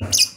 you